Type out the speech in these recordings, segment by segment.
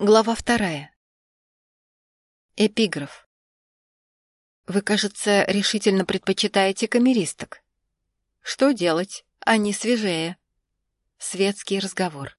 Глава вторая. Эпиграф. Вы, кажется, решительно предпочитаете камеристок. Что делать? Они свежее. Светский разговор.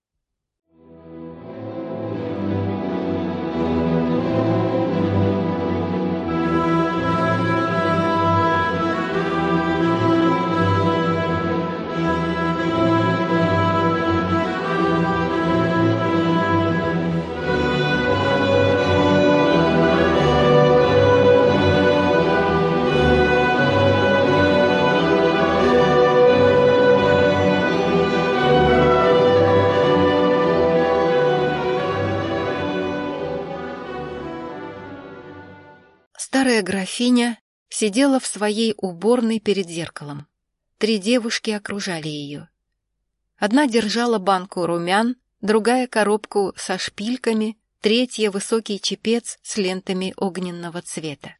Сидела в своей уборной перед зеркалом. Три девушки окружали ее. Одна держала банку румян, другая — коробку со шпильками, третья — высокий чепец с лентами огненного цвета.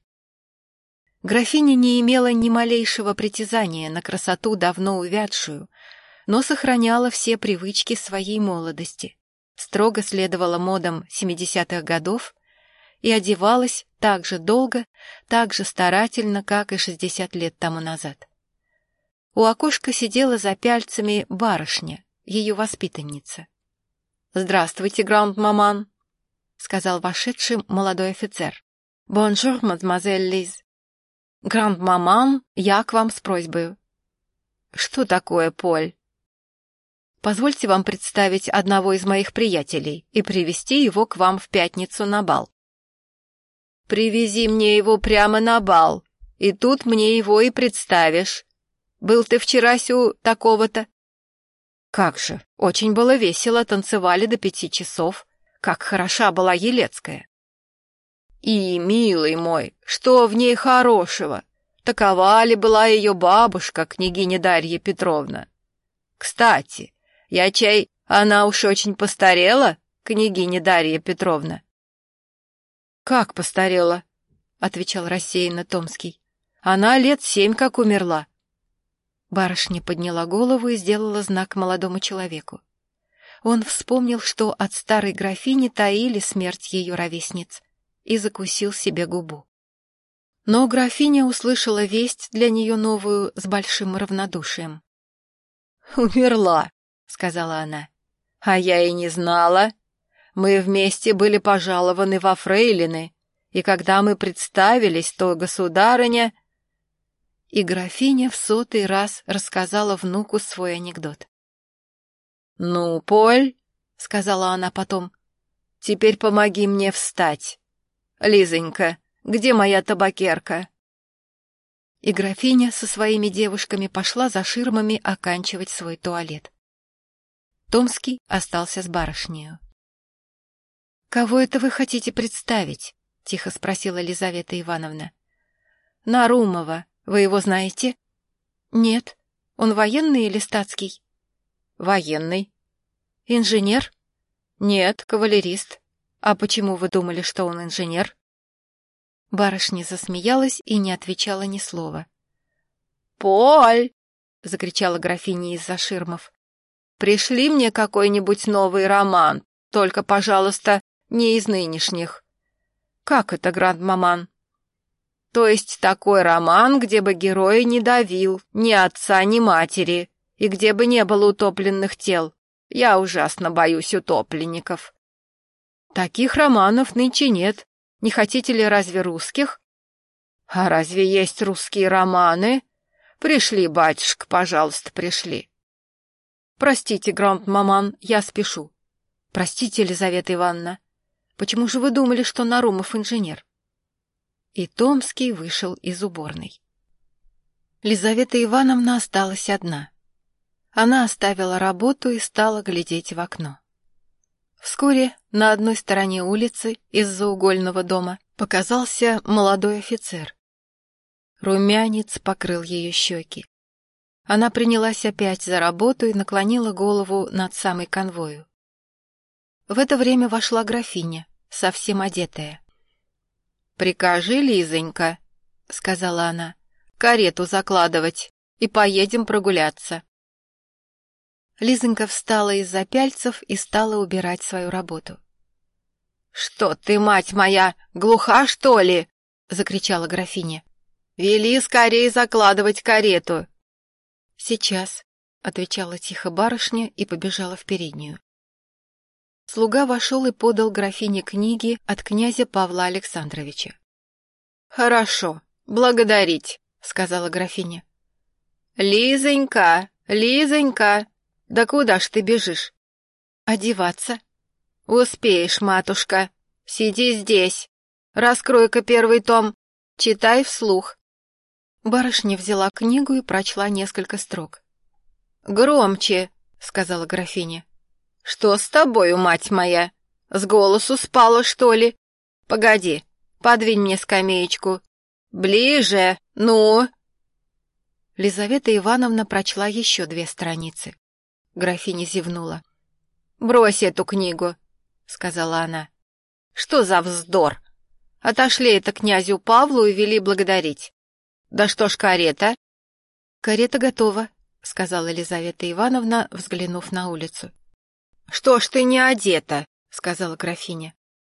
Графиня не имела ни малейшего притязания на красоту, давно увядшую, но сохраняла все привычки своей молодости, строго следовала модам 70-х годов и одевалась так же долго, так же старательно, как и 60 лет тому назад. У окошка сидела за пяльцами барышня, ее воспитанница. «Здравствуйте, grand-maman», — сказал вошедший молодой офицер. «Bonjour, mademoiselle Lise». «Grand-maman, я к вам с просьбой». «Что такое, Paul?» «Позвольте вам представить одного из моих приятелей и привести его к вам в пятницу на бал». Привези мне его прямо на бал, и тут мне его и представишь. Был ты вчера сю такого-то? Как же, очень было весело, танцевали до пяти часов. Как хороша была Елецкая. И, милый мой, что в ней хорошего? Такова ли была ее бабушка, княгиня Дарья Петровна? Кстати, я чай, она уж очень постарела, княгиня Дарья Петровна. «Как постарела?» — отвечал рассеянно Томский. «Она лет семь как умерла». Барышня подняла голову и сделала знак молодому человеку. Он вспомнил, что от старой графини таили смерть ее ровесниц, и закусил себе губу. Но графиня услышала весть для нее новую с большим равнодушием. «Умерла», — сказала она. «А я и не знала. Мы вместе были пожалованы во фрейлины, и когда мы представились, то государыня...» И графиня в сотый раз рассказала внуку свой анекдот. «Ну, Поль», — сказала она потом, — «теперь помоги мне встать. Лизонька, где моя табакерка?» И графиня со своими девушками пошла за ширмами оканчивать свой туалет. Томский остался с барышнею. «Кого это вы хотите представить?» — тихо спросила Елизавета Ивановна. «Нарумова. Вы его знаете?» «Нет. Он военный или статский?» «Военный». «Инженер?» «Нет, кавалерист. А почему вы думали, что он инженер?» Барышня засмеялась и не отвечала ни слова. «Поль!» — закричала графиня из-за ширмов. «Пришли мне какой-нибудь новый роман, только, пожалуйста, не из нынешних. Как это, гранд-маман? То есть такой роман, где бы герой не давил ни отца, ни матери, и где бы не было утопленных тел. Я ужасно боюсь утопленников. Таких романов нынче нет. Не хотите ли разве русских? А разве есть русские романы? Пришли, батюшка, пожалуйста, пришли. Простите, гранд-маман, я спешу. Простите, Елизавета Ивановна. Почему же вы думали, что Нарумов инженер?» И Томский вышел из уборной. Лизавета Ивановна осталась одна. Она оставила работу и стала глядеть в окно. Вскоре на одной стороне улицы из-за угольного дома показался молодой офицер. Румянец покрыл ее щеки. Она принялась опять за работу и наклонила голову над самой конвою. В это время вошла графиня, совсем одетая. «Прикажи, Лизонька», — сказала она, — «карету закладывать, и поедем прогуляться». Лизонька встала из-за пяльцев и стала убирать свою работу. «Что ты, мать моя, глуха, что ли?» — закричала графиня. «Вели скорее закладывать карету!» «Сейчас», — отвечала тихо барышня и побежала в переднюю. Слуга вошел и подал графине книги от князя Павла Александровича. «Хорошо, благодарить», — сказала графиня. «Лизонька, Лизонька, да куда ж ты бежишь?» «Одеваться». «Успеешь, матушка. Сиди здесь. Раскрой-ка первый том. Читай вслух». Барышня взяла книгу и прочла несколько строк. «Громче», — сказала графиня. «Что с тобою, мать моя? С голосу спала, что ли? Погоди, подвинь мне скамеечку. Ближе, ну!» Лизавета Ивановна прочла еще две страницы. Графиня зевнула. «Брось эту книгу», — сказала она. «Что за вздор? Отошли это князю Павлу и вели благодарить. Да что ж карета?» «Карета готова», — сказала Елизавета Ивановна, взглянув на улицу. «Что ж ты не одета?» — сказала графиня.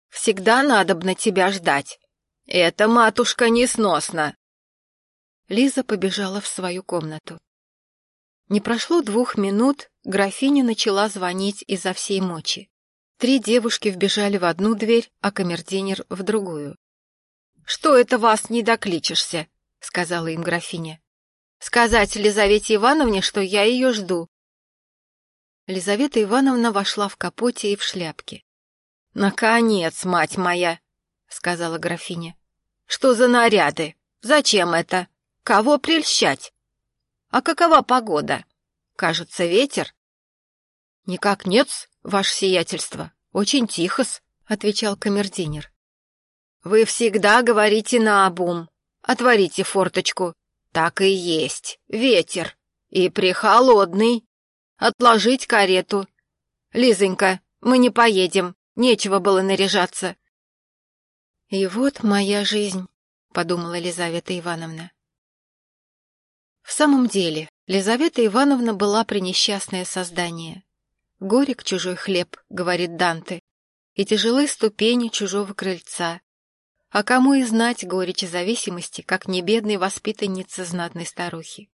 «Всегда надо б на тебя ждать. Это, матушка, несносно!» Лиза побежала в свою комнату. Не прошло двух минут, графиня начала звонить изо всей мочи. Три девушки вбежали в одну дверь, а камердинер в другую. «Что это вас не докличешься?» — сказала им графиня. «Сказать Лизавете Ивановне, что я ее жду, Лизавета Ивановна вошла в капоте и в шляпке. «Наконец, мать моя!» — сказала графиня. «Что за наряды? Зачем это? Кого прельщать? А какова погода? Кажется, ветер?» «Никак нет ваше сиятельство. Очень тихо-с», — отвечал камердинер. «Вы всегда говорите наобум. Отворите форточку. Так и есть. Ветер. И прихолодный. Отложить карету. Лизонька, мы не поедем. Нечего было наряжаться. И вот моя жизнь, подумала Лизавета Ивановна. В самом деле, Лизавета Ивановна была пренесчастное создание. Горек чужой хлеб, говорит Данте, и тяжелы ступени чужого крыльца. А кому и знать горечь зависимости, как не бедной воспитанницы знатной старухи.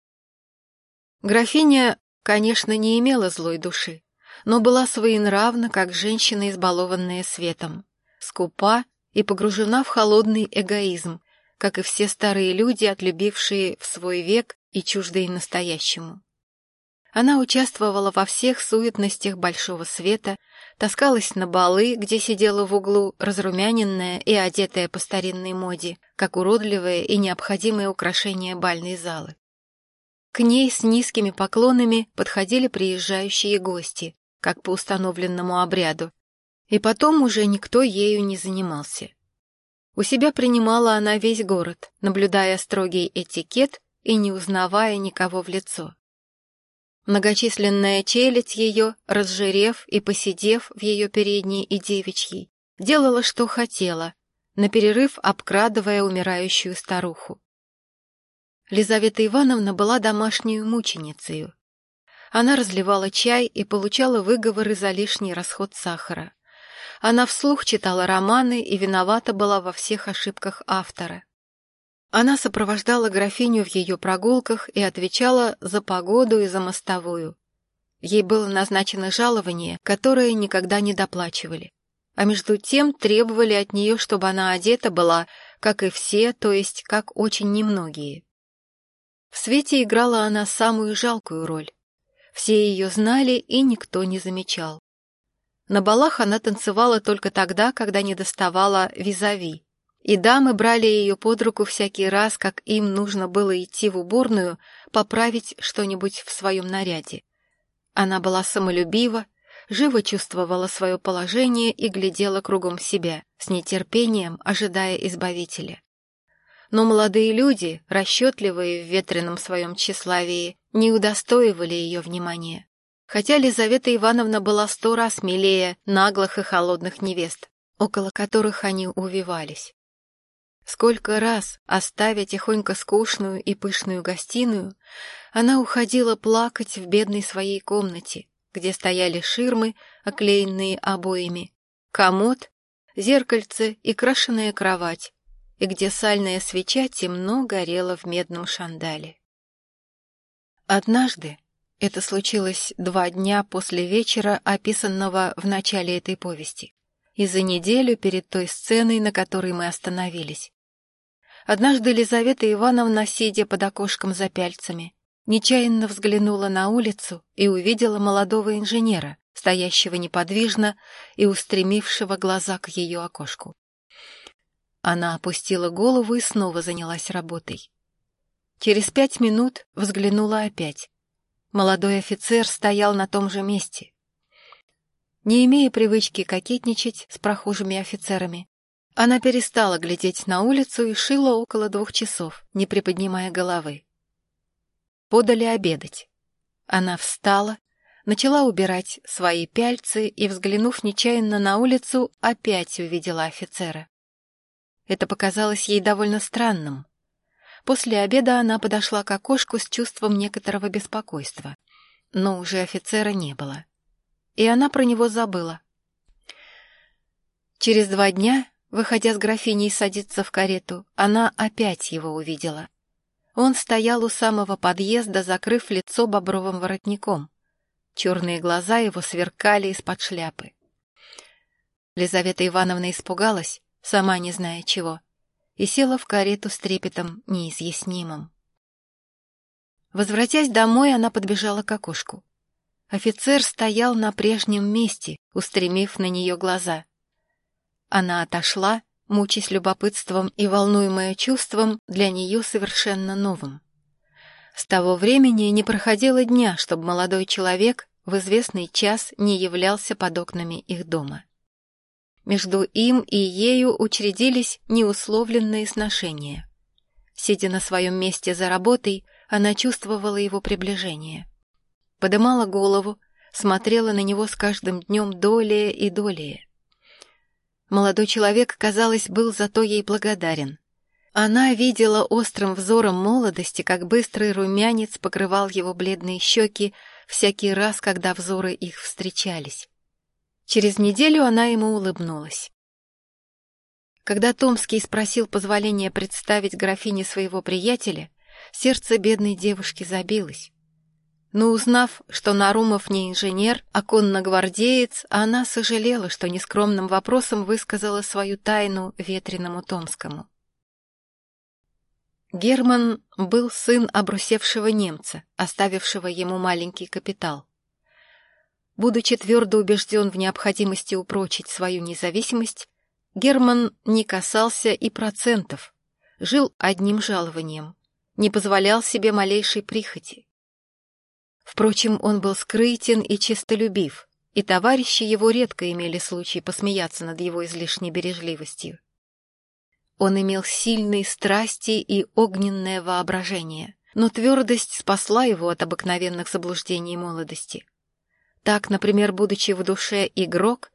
Графиня Конечно, не имела злой души, но была своенравна, как женщина, избалованная светом, скупа и погружена в холодный эгоизм, как и все старые люди, отлюбившие в свой век и чуждые настоящему. Она участвовала во всех суетностях большого света, таскалась на балы, где сидела в углу, разрумяненная и одетая по старинной моде, как уродливое и необходимое украшение бальной залы. К ней с низкими поклонами подходили приезжающие гости, как по установленному обряду, и потом уже никто ею не занимался. У себя принимала она весь город, наблюдая строгий этикет и не узнавая никого в лицо. Многочисленная челядь ее, разжирев и посидев в ее передней и девичьей, делала, что хотела, на перерыв обкрадывая умирающую старуху. Лизавета Ивановна была домашней мученицей. Она разливала чай и получала выговоры за лишний расход сахара. Она вслух читала романы и виновата была во всех ошибках автора. Она сопровождала графиню в ее прогулках и отвечала за погоду и за мостовую. Ей было назначено жалование, которое никогда не доплачивали. А между тем требовали от нее, чтобы она одета была, как и все, то есть как очень немногие. В свете играла она самую жалкую роль. Все ее знали, и никто не замечал. На балах она танцевала только тогда, когда не доставала визави. И дамы брали ее под руку всякий раз, как им нужно было идти в уборную, поправить что-нибудь в своем наряде. Она была самолюбива, живо чувствовала свое положение и глядела кругом себя, с нетерпением ожидая избавителя. Но молодые люди, расчетливые в ветреном своем тщеславии, не удостоивали ее внимания. Хотя Лизавета Ивановна была сто раз милее наглых и холодных невест, около которых они увивались. Сколько раз, оставя тихонько скучную и пышную гостиную, она уходила плакать в бедной своей комнате, где стояли ширмы, оклеенные обоями, комод, зеркальце и крашеная кровать, и где сальная свеча темно горела в медном шандале. Однажды, это случилось два дня после вечера, описанного в начале этой повести, и за неделю перед той сценой, на которой мы остановились. Однажды Елизавета Ивановна, сидя под окошком за пяльцами, нечаянно взглянула на улицу и увидела молодого инженера, стоящего неподвижно и устремившего глаза к ее окошку. Она опустила голову и снова занялась работой. Через пять минут взглянула опять. Молодой офицер стоял на том же месте. Не имея привычки кокетничать с прохожими офицерами, она перестала глядеть на улицу и шила около двух часов, не приподнимая головы. Подали обедать. Она встала, начала убирать свои пяльцы и, взглянув нечаянно на улицу, опять увидела офицера. Это показалось ей довольно странным. После обеда она подошла к окошку с чувством некоторого беспокойства, но уже офицера не было. И она про него забыла. Через два дня, выходя с графиней садиться в карету, она опять его увидела. Он стоял у самого подъезда, закрыв лицо бобровым воротником. Черные глаза его сверкали из-под шляпы. Лизавета Ивановна испугалась, сама не зная чего, и села в карету с трепетом неизъяснимым. Возвратясь домой, она подбежала к окошку. Офицер стоял на прежнем месте, устремив на нее глаза. Она отошла, мучаясь любопытством и волнуемая чувством для нее совершенно новым. С того времени не проходило дня, чтобы молодой человек в известный час не являлся под окнами их дома. Между им и ею учредились неусловленные сношения. Сидя на своем месте за работой, она чувствовала его приближение. Подымала голову, смотрела на него с каждым днем долее и долее. Молодой человек, казалось, был зато ей благодарен. Она видела острым взором молодости, как быстрый румянец покрывал его бледные щеки всякий раз, когда взоры их встречались. Через неделю она ему улыбнулась. Когда Томский спросил позволения представить графине своего приятеля, сердце бедной девушки забилось. Но узнав, что Нарумов не инженер, а конногвардеец, она сожалела, что нескромным вопросом высказала свою тайну ветреному Томскому. Герман был сын обрусевшего немца, оставившего ему маленький капитал. Будучи твердо убежден в необходимости упрочить свою независимость, Герман не касался и процентов, жил одним жалованием, не позволял себе малейшей прихоти. Впрочем, он был скрытен и честолюбив, и товарищи его редко имели случай посмеяться над его излишней бережливостью. Он имел сильные страсти и огненное воображение, но твердость спасла его от обыкновенных заблуждений молодости. Так, например, будучи в душе игрок,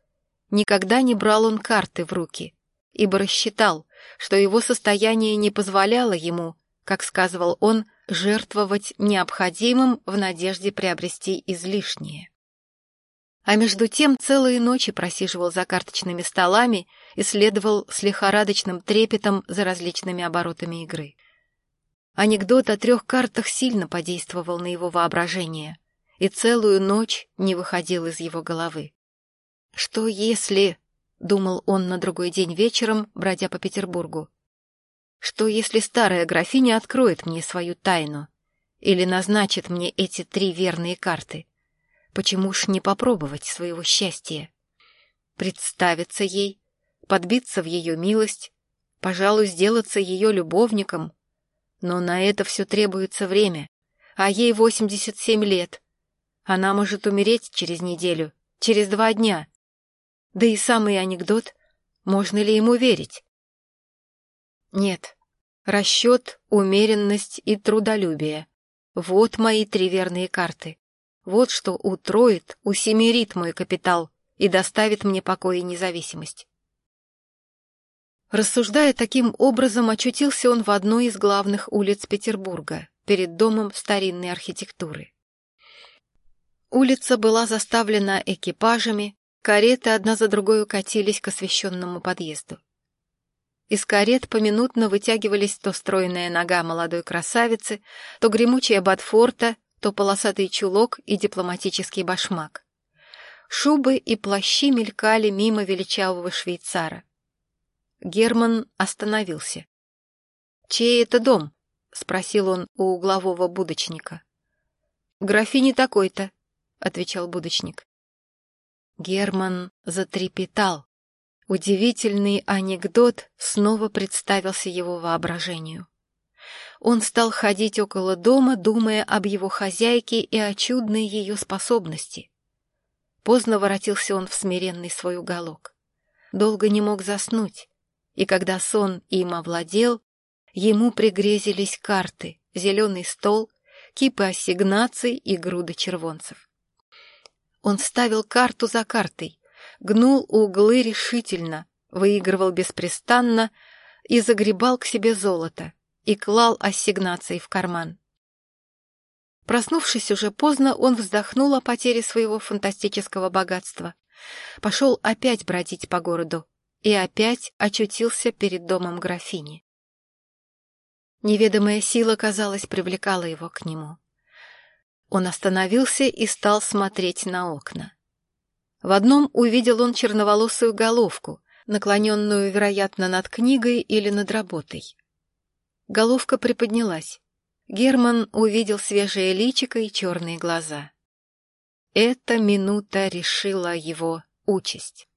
никогда не брал он карты в руки, ибо рассчитал, что его состояние не позволяло ему, как сказывал он, жертвовать необходимым в надежде приобрести излишнее. А между тем целые ночи просиживал за карточными столами и следовал с лихорадочным трепетом за различными оборотами игры. Анекдот о трех картах сильно подействовал на его воображение — и целую ночь не выходил из его головы. «Что если...» — думал он на другой день вечером, бродя по Петербургу. «Что если старая графиня откроет мне свою тайну или назначит мне эти три верные карты? Почему ж не попробовать своего счастья? Представиться ей, подбиться в ее милость, пожалуй, сделаться ее любовником. Но на это все требуется время, а ей восемьдесят семь лет — она может умереть через неделю, через два дня. Да и самый анекдот, можно ли ему верить? Нет, расчет, умеренность и трудолюбие. Вот мои три верные карты. Вот что утроит, усемерит мой капитал и доставит мне покой и независимость. Рассуждая таким образом, очутился он в одной из главных улиц Петербурга, перед домом старинной архитектуры. Улица была заставлена экипажами, Кареты одна за другой укатились к освещенному подъезду. Из карет поминутно вытягивались то стройная нога молодой красавицы, то гремучая ботфорта, то полосатый чулок и дипломатический башмак. Шубы и плащи мелькали мимо величавого швейцара. Герман остановился. «Чей это дом?» — спросил он у углового будочника. «Графини такой-то», — отвечал будочник. Герман затрепетал. Удивительный анекдот снова представился его воображению. Он стал ходить около дома, думая об его хозяйке и о чудной ее способности. Поздно воротился он в смиренный свой уголок. Долго не мог заснуть, и когда сон им овладел, ему пригрезились карты, зеленый стол, кипы ассигнаций и груды червонцев. Он ставил карту за картой, гнул углы решительно, выигрывал беспрестанно и загребал к себе золото и клал ассигнации в карман. Проснувшись уже поздно, он вздохнул о потере своего фантастического богатства. Пошел опять бродить по городу и опять очутился перед домом графини. Неведомая сила, казалось, привлекала его к нему. Он остановился и стал смотреть на окна. В одном увидел он черноволосую головку, наклоненную, вероятно, над книгой или над работой. Головка приподнялась. Герман увидел свежее личико и черные глаза. Эта минута решила его участь.